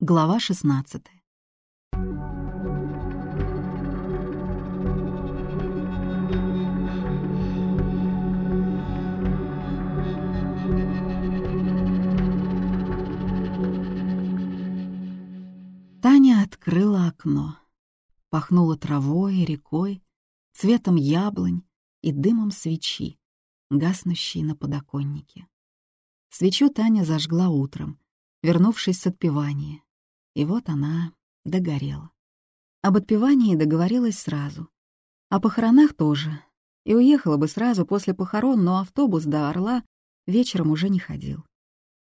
Глава 16. Таня открыла окно. Пахнуло травой, рекой, цветом яблонь и дымом свечи, гаснущей на подоконнике. Свечу Таня зажгла утром, вернувшись с отпевания. И вот она догорела. Об отпевании договорилась сразу. О похоронах тоже. И уехала бы сразу после похорон, но автобус до Орла вечером уже не ходил.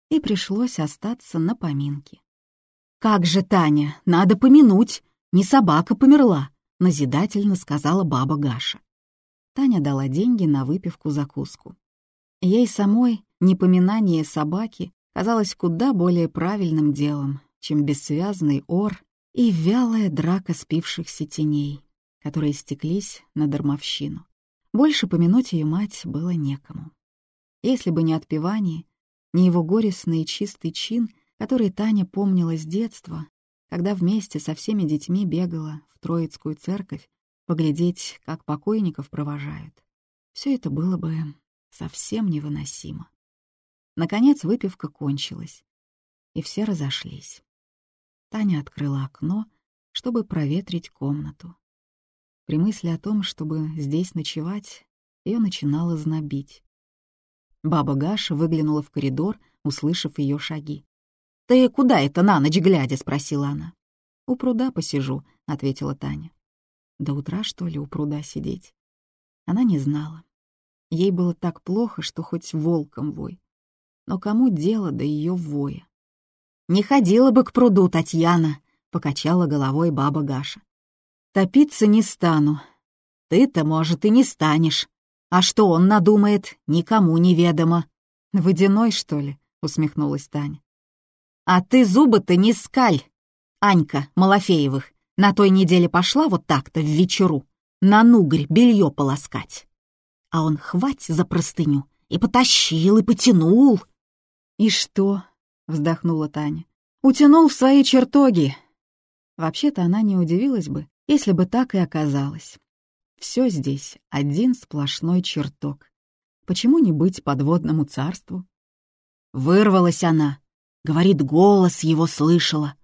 И пришлось остаться на поминке. «Как же, Таня, надо помянуть! Не собака померла!» — назидательно сказала баба Гаша. Таня дала деньги на выпивку-закуску. Ей самой непоминание собаки казалось куда более правильным делом, чем бессвязный ор и вялая драка спившихся теней, которые стеклись на дармовщину. Больше помянуть ее мать было некому. Если бы не отпевание, не его горестный и чистый чин, который Таня помнила с детства, когда вместе со всеми детьми бегала в Троицкую церковь поглядеть, как покойников провожают, все это было бы совсем невыносимо. Наконец выпивка кончилась, и все разошлись. Таня открыла окно, чтобы проветрить комнату. При мысли о том, чтобы здесь ночевать, ее начинало знобить. Баба Гаша выглянула в коридор, услышав ее шаги. «Ты куда это на ночь глядя?» — спросила она. «У пруда посижу», — ответила Таня. До утра, что ли, у пруда сидеть? Она не знала. Ей было так плохо, что хоть волком вой. Но кому дело до ее воя? «Не ходила бы к пруду, Татьяна!» — покачала головой баба Гаша. «Топиться не стану. Ты-то, может, и не станешь. А что он надумает, никому неведомо. Водяной, что ли?» — усмехнулась Таня. «А ты зубы-то не скаль, Анька Малафеевых. На той неделе пошла вот так-то в вечеру на нугрь белье полоскать. А он хвать за простыню и потащил, и потянул. «И что?» — вздохнула Таня. «Утянул в свои чертоги». Вообще-то она не удивилась бы, если бы так и оказалось. Все здесь один сплошной чертог. Почему не быть подводному царству? Вырвалась она. Говорит, голос его слышала.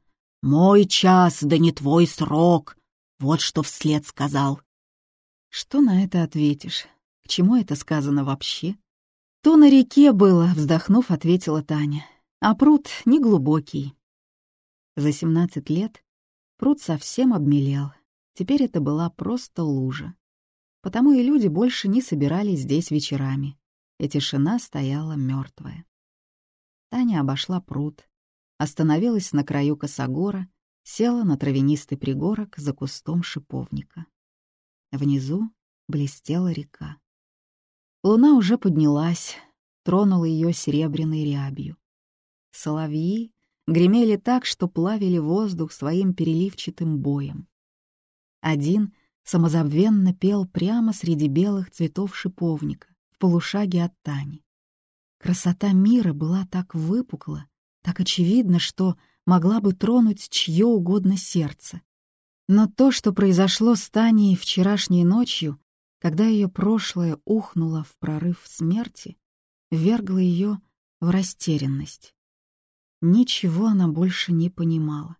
«Мой час, да не твой срок!» Вот что вслед сказал. Что на это ответишь? К чему это сказано вообще? «То на реке было», — вздохнув, ответила Таня. «А пруд неглубокий». За семнадцать лет пруд совсем обмелел. Теперь это была просто лужа. Потому и люди больше не собирались здесь вечерами, и тишина стояла мертвая. Таня обошла пруд, остановилась на краю косогора, села на травянистый пригорок за кустом шиповника. Внизу блестела река. Луна уже поднялась, тронула ее серебряной рябью. Соловьи гремели так, что плавили воздух своим переливчатым боем. Один самозабвенно пел прямо среди белых цветов шиповника, в полушаге от Тани. Красота мира была так выпукла, так очевидно, что могла бы тронуть чье угодно сердце. Но то, что произошло с Таней вчерашней ночью, когда ее прошлое ухнуло в прорыв смерти, ввергло ее в растерянность. Ничего она больше не понимала.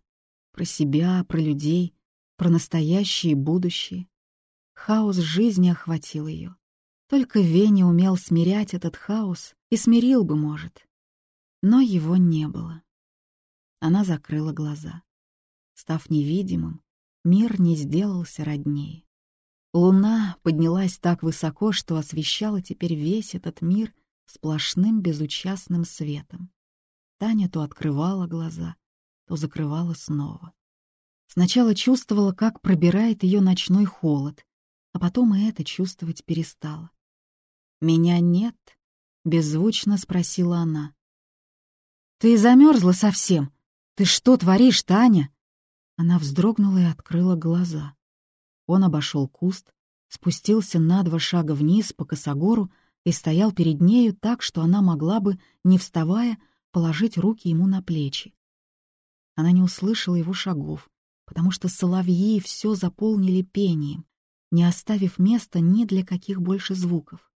Про себя, про людей, про настоящее и будущее. Хаос жизни охватил ее. Только Веня умел смирять этот хаос и смирил бы, может. Но его не было. Она закрыла глаза. Став невидимым, мир не сделался роднее. Луна поднялась так высоко, что освещала теперь весь этот мир сплошным безучастным светом. Таня то открывала глаза, то закрывала снова. Сначала чувствовала, как пробирает ее ночной холод, а потом и это чувствовать перестала. «Меня нет?» — беззвучно спросила она. «Ты замерзла совсем? Ты что творишь, Таня?» Она вздрогнула и открыла глаза. Он обошел куст, спустился на два шага вниз по косогору и стоял перед нею так, что она могла бы, не вставая, положить руки ему на плечи. Она не услышала его шагов, потому что соловьи все заполнили пением, не оставив места ни для каких больше звуков.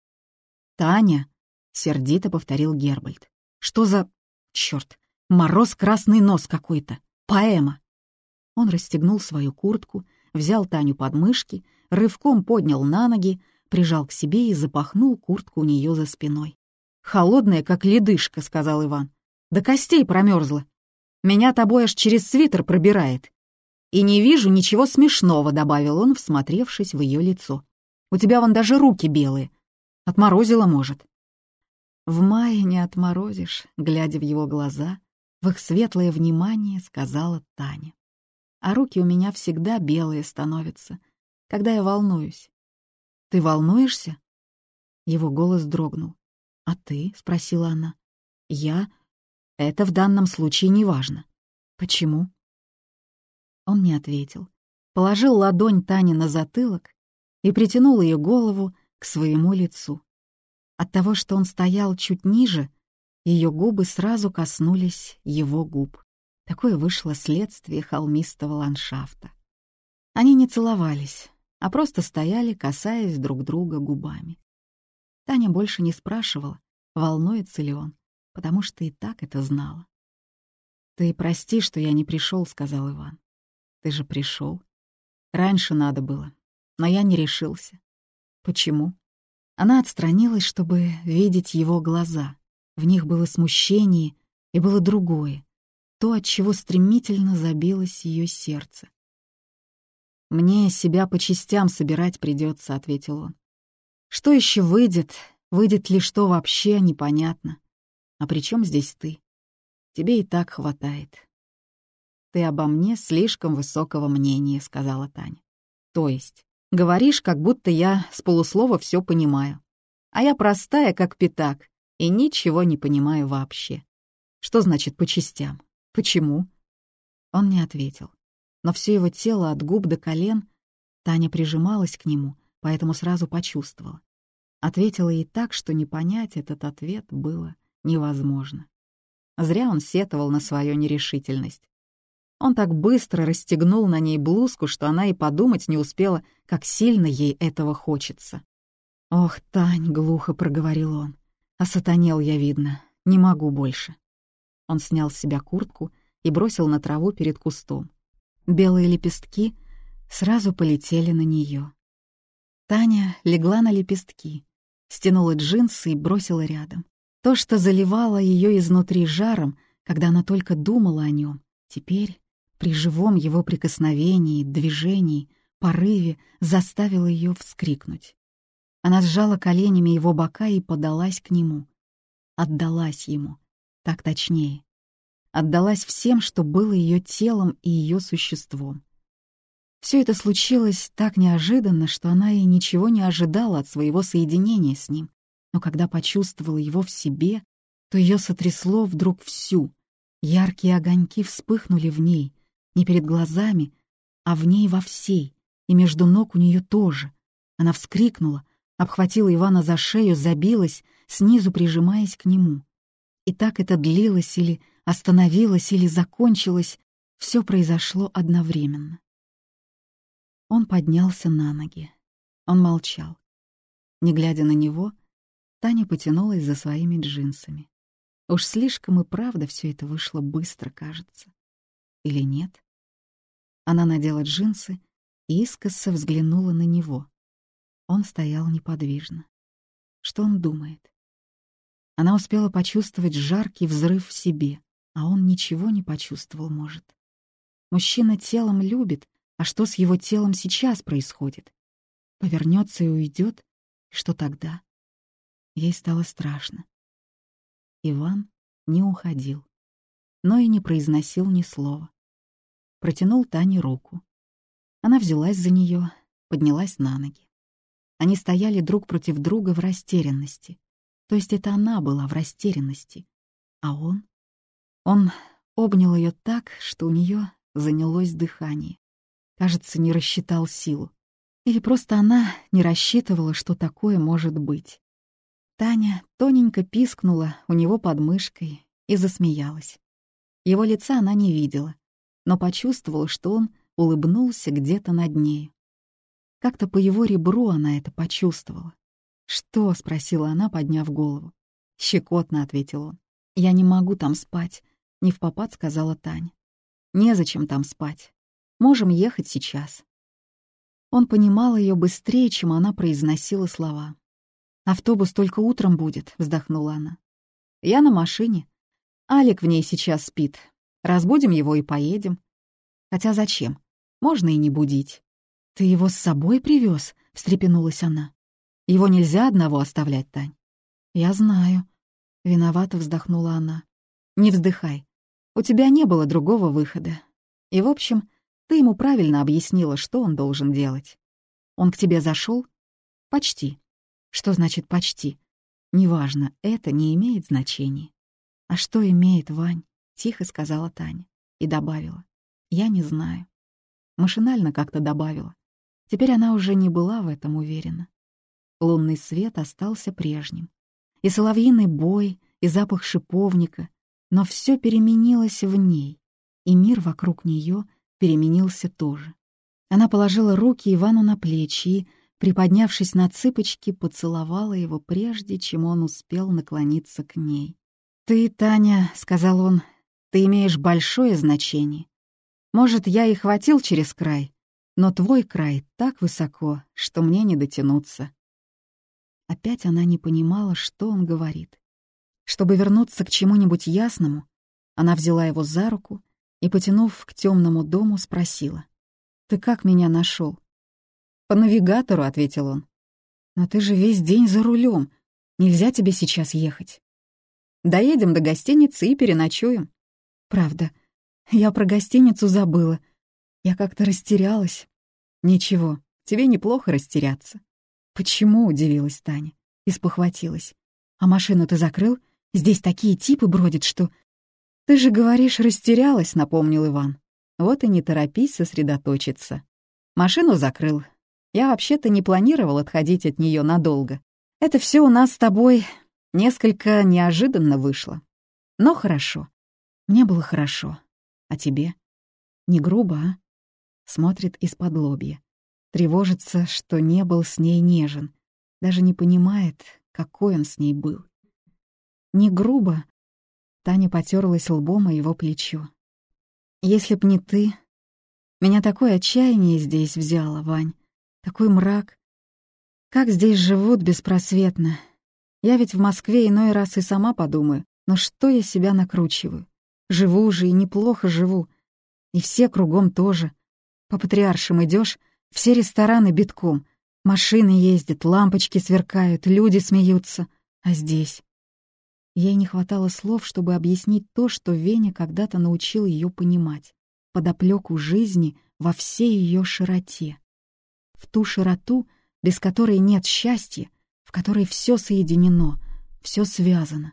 «Таня!» — сердито повторил Гербальд. «Что за... Черт! Мороз красный нос какой-то! Поэма!» Он расстегнул свою куртку, взял Таню под мышки, рывком поднял на ноги, прижал к себе и запахнул куртку у нее за спиной. «Холодная, как ледышка», — сказал Иван. «До костей промерзла. Меня тобой аж через свитер пробирает». «И не вижу ничего смешного», — добавил он, всмотревшись в ее лицо. «У тебя вон даже руки белые. Отморозило, может». «В мае не отморозишь», — глядя в его глаза, в их светлое внимание сказала Таня. «А руки у меня всегда белые становятся, когда я волнуюсь. Ты волнуешься?» Его голос дрогнул. «А ты?» — спросила она. «Я? Это в данном случае не важно. Почему?» Он не ответил. Положил ладонь Тани на затылок и притянул ее голову к своему лицу. От того, что он стоял чуть ниже, ее губы сразу коснулись его губ. Такое вышло следствие холмистого ландшафта. Они не целовались, а просто стояли, касаясь друг друга губами. Таня больше не спрашивала, волнуется ли он, потому что и так это знала. «Ты прости, что я не пришел, сказал Иван. «Ты же пришел. Раньше надо было, но я не решился. Почему?» Она отстранилась, чтобы видеть его глаза. В них было смущение и было другое, то, от чего стремительно забилось ее сердце. «Мне себя по частям собирать придется», — ответил он. «Что еще выйдет? Выйдет ли что вообще, непонятно. А при чем здесь ты? Тебе и так хватает». «Ты обо мне слишком высокого мнения», — сказала Таня. «То есть, говоришь, как будто я с полуслова все понимаю. А я простая, как пятак, и ничего не понимаю вообще. Что значит по частям? Почему?» Он не ответил но все его тело от губ до колен, Таня прижималась к нему, поэтому сразу почувствовала. Ответила ей так, что не понять этот ответ было невозможно. Зря он сетовал на свою нерешительность. Он так быстро расстегнул на ней блузку, что она и подумать не успела, как сильно ей этого хочется. «Ох, Тань!» — глухо проговорил он. «Осатанел я, видно. Не могу больше». Он снял с себя куртку и бросил на траву перед кустом. Белые лепестки сразу полетели на нее. Таня легла на лепестки, стянула джинсы и бросила рядом. То, что заливало ее изнутри жаром, когда она только думала о нем, теперь при живом его прикосновении, движении, порыве заставило ее вскрикнуть. Она сжала коленями его бока и подалась к нему. Отдалась ему, так точнее отдалась всем, что было ее телом и ее существом. Все это случилось так неожиданно, что она и ничего не ожидала от своего соединения с ним, но когда почувствовала его в себе, то ее сотрясло вдруг всю. Яркие огоньки вспыхнули в ней, не перед глазами, а в ней во всей, и между ног у нее тоже. Она вскрикнула, обхватила Ивана за шею, забилась, снизу прижимаясь к нему. И так это длилось или остановилось или закончилось, все произошло одновременно. Он поднялся на ноги. Он молчал. Не глядя на него, Таня потянулась за своими джинсами. Уж слишком и правда все это вышло быстро, кажется. Или нет? Она надела джинсы и искоса взглянула на него. Он стоял неподвижно. Что он думает? Она успела почувствовать жаркий взрыв в себе а он ничего не почувствовал, может. Мужчина телом любит, а что с его телом сейчас происходит? Повернется и уйдет, что тогда? Ей стало страшно. Иван не уходил, но и не произносил ни слова. Протянул Тане руку. Она взялась за нее, поднялась на ноги. Они стояли друг против друга в растерянности. То есть это она была в растерянности, а он он обнял ее так, что у нее занялось дыхание. Кажется, не рассчитал силу. Или просто она не рассчитывала, что такое может быть. Таня тоненько пискнула у него под мышкой и засмеялась. Его лица она не видела, но почувствовала, что он улыбнулся где-то над ней. Как-то по его ребру она это почувствовала. «Что?» — спросила она, подняв голову. «Щекотно», — ответил он. «Я не могу там спать», — не в попад сказала Таня. «Незачем там спать. Можем ехать сейчас». Он понимал ее быстрее, чем она произносила слова. «Автобус только утром будет», — вздохнула она. «Я на машине. Алик в ней сейчас спит. Разбудим его и поедем. Хотя зачем? Можно и не будить. «Ты его с собой привез? встрепенулась она. «Его нельзя одного оставлять, Тань». «Я знаю», — виновато вздохнула она. «Не вздыхай. У тебя не было другого выхода. И, в общем, ты ему правильно объяснила, что он должен делать. Он к тебе зашел? Почти. Что значит «почти»? Неважно, это не имеет значения. «А что имеет, Вань?» — тихо сказала Таня и добавила. «Я не знаю». Машинально как-то добавила. Теперь она уже не была в этом уверена. Лунный свет остался прежним. И соловьиный бой, и запах шиповника, но все переменилось в ней, и мир вокруг нее переменился тоже. Она положила руки Ивану на плечи и, приподнявшись на цыпочки, поцеловала его прежде, чем он успел наклониться к ней. «Ты, Таня», — сказал он, — «ты имеешь большое значение. Может, я и хватил через край, но твой край так высоко, что мне не дотянуться. Опять она не понимала, что он говорит. Чтобы вернуться к чему-нибудь ясному, она взяла его за руку и, потянув к темному дому, спросила. «Ты как меня нашел? «По навигатору», — ответил он. «Но ты же весь день за рулем. Нельзя тебе сейчас ехать. Доедем до гостиницы и переночуем». «Правда. Я про гостиницу забыла. Я как-то растерялась. «Ничего, тебе неплохо растеряться». «Почему?» — удивилась Таня. Испохватилась. «А машину ты закрыл? Здесь такие типы бродят, что...» «Ты же говоришь, растерялась», — напомнил Иван. «Вот и не торопись сосредоточиться. Машину закрыл. Я вообще-то не планировал отходить от нее надолго. Это все у нас с тобой несколько неожиданно вышло. Но хорошо. Мне было хорошо. А тебе? Не грубо, а? смотрит из-под лобья. Тревожится, что не был с ней нежен. Даже не понимает, какой он с ней был. Не грубо. Таня потерлась лбом о его плечо. «Если б не ты...» Меня такое отчаяние здесь взяло, Вань. Такой мрак. Как здесь живут беспросветно. Я ведь в Москве иной раз и сама подумаю, но что я себя накручиваю? Живу же и неплохо живу. И все кругом тоже. По патриаршим идешь, все рестораны битком. Машины ездят, лампочки сверкают, люди смеются. А здесь? Ей не хватало слов, чтобы объяснить то, что Веня когда-то научил ее понимать. Подоплеку жизни во всей ее широте. В ту широту, без которой нет счастья, в которой все соединено, все связано.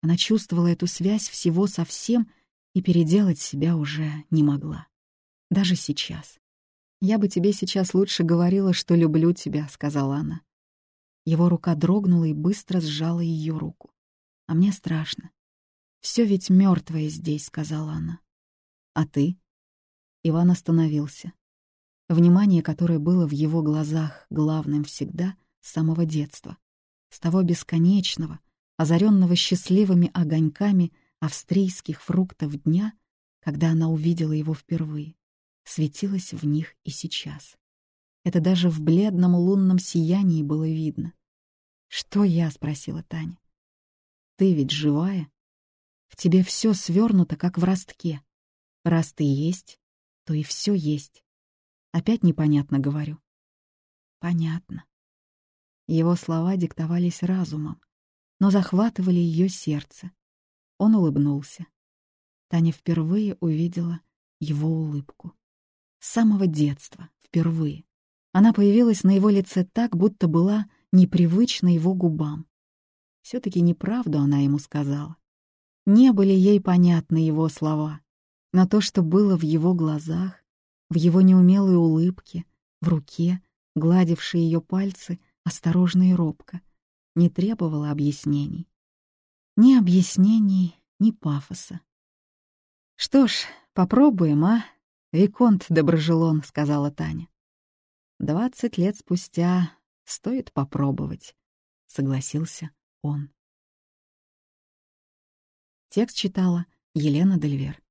Она чувствовала эту связь всего со всем и переделать себя уже не могла даже сейчас. «Я бы тебе сейчас лучше говорила, что люблю тебя», — сказала она. Его рука дрогнула и быстро сжала ее руку. «А мне страшно. Все ведь мертвое здесь», — сказала она. «А ты?» Иван остановился. Внимание, которое было в его глазах главным всегда с самого детства, с того бесконечного, озаренного счастливыми огоньками австрийских фруктов дня, когда она увидела его впервые светилась в них и сейчас. Это даже в бледном лунном сиянии было видно. «Что я?» — спросила Таня. «Ты ведь живая? В тебе все свернуто, как в ростке. Раз ты есть, то и все есть. Опять непонятно говорю». «Понятно». Его слова диктовались разумом, но захватывали ее сердце. Он улыбнулся. Таня впервые увидела его улыбку. С самого детства, впервые. Она появилась на его лице так, будто была непривычна его губам. все таки неправду она ему сказала. Не были ей понятны его слова, но то, что было в его глазах, в его неумелые улыбки, в руке, гладившей ее пальцы, осторожно и робко, не требовала объяснений. Ни объяснений, ни пафоса. «Что ж, попробуем, а?» — Виконт Доброжелон, — сказала Таня. «Двадцать лет спустя стоит попробовать», — согласился он. Текст читала Елена Дельвер.